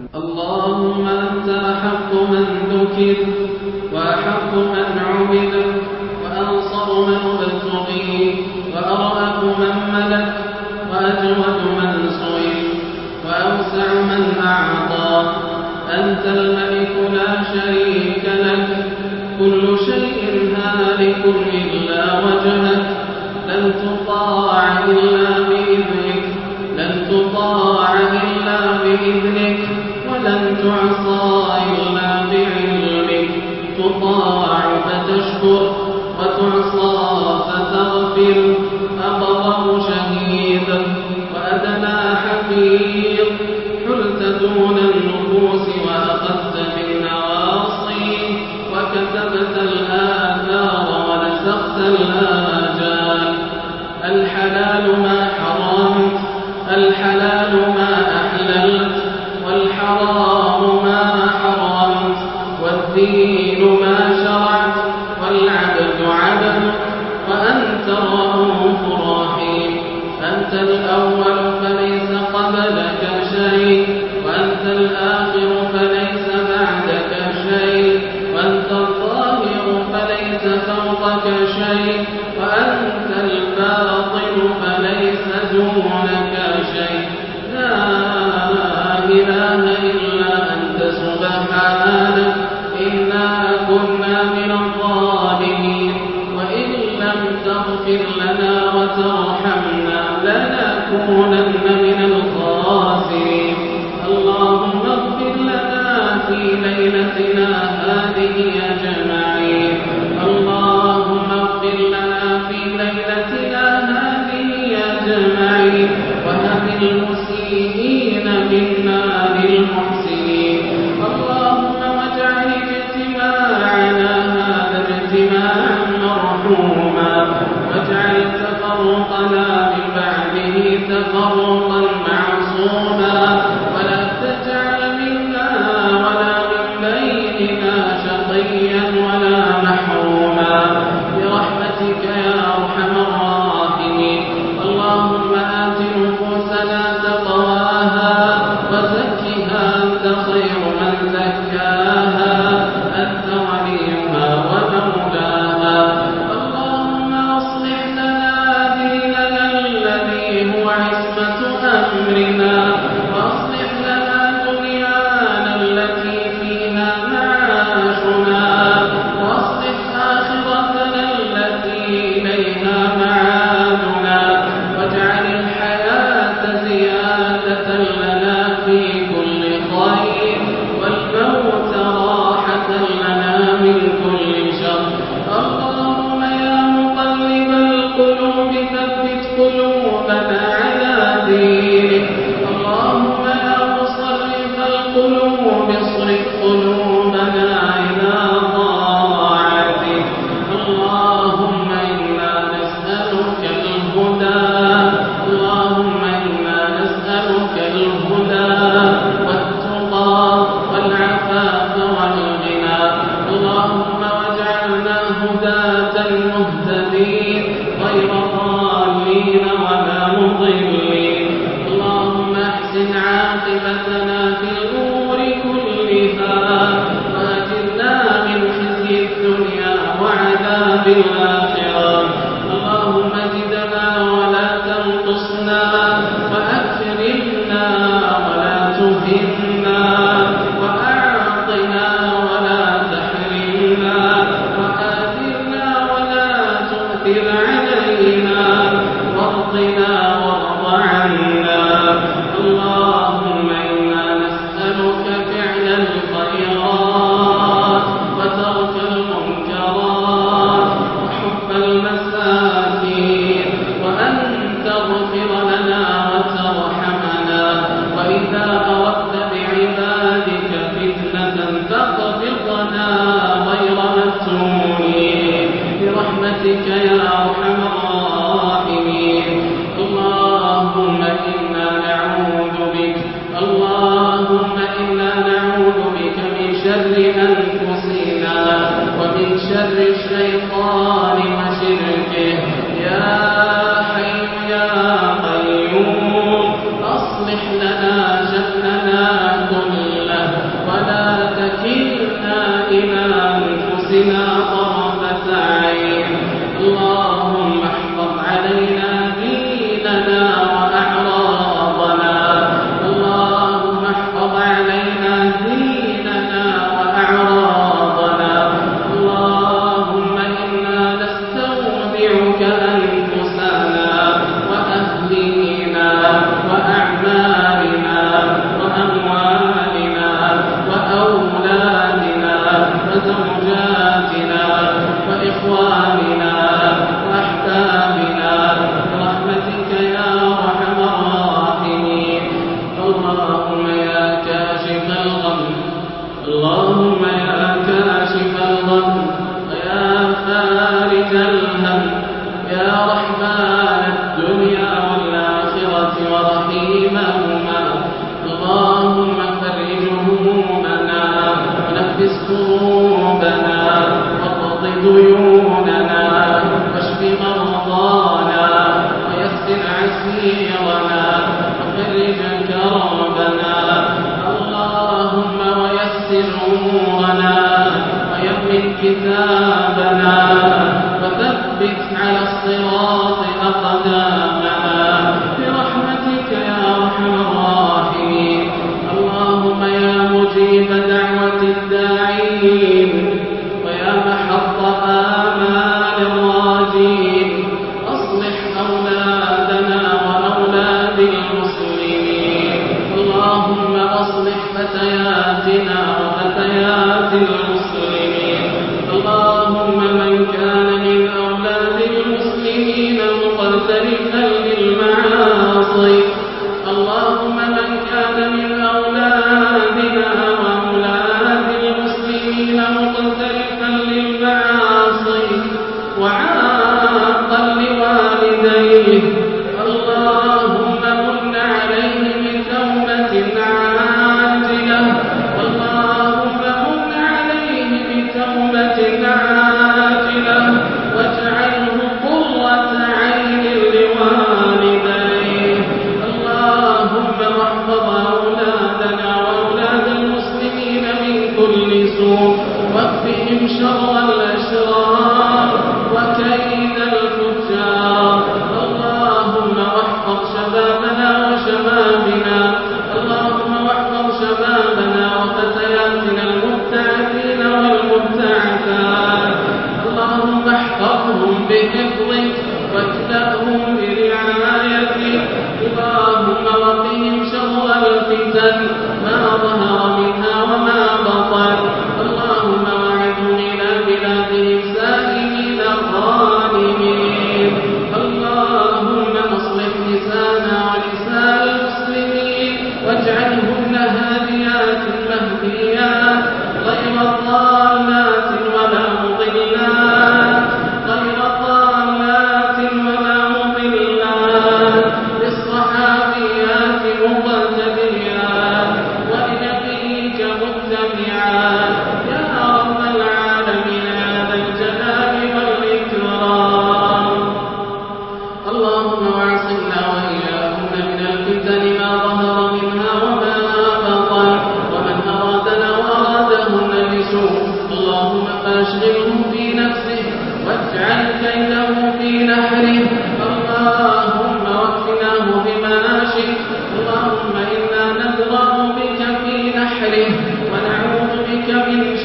اللهم أنت أحق من ذكر وأحق من عبد وأنصر من ابتغي وأرأف من ملك، وأجود من سئل وأوسع من أعطى. أنت الملك لا شريك لك، كل شيء هالك إلا وجهك. لن تطاع إلا بإذنك، لن تطاع إلا بإذنك. ولن تعصى إلا بعلمك تطاع فتشكر، وتعصى فتغفر. أبرأ شهيد وأدنى حفيظ حلت دون النفوس وأخذت بالنواصي. وكتبت الآثار ونسخت الآجال. الحلال ما حرمت، الحلال ما كنا من الظالمين. وإن لم تغفر لنا وترحمنا لنكونن من الخاسرين. اللهم اغفر لنا في ليلتنا هذه أجمعين. فرقنا من بعده تفرقا معصوما. دین برحمتك يا أرحم كتابنا وثبت على الصراط أقدامنا برحمتك يا أرحم الراحمين. اللهم يا مجيب دعوة الداعين ويا محط آمال الراجين. أصلح أولادنا وأولاد المسلمين. اللهم أصلح فتياتنا وفتيات المسلمين. متعلق نہ ما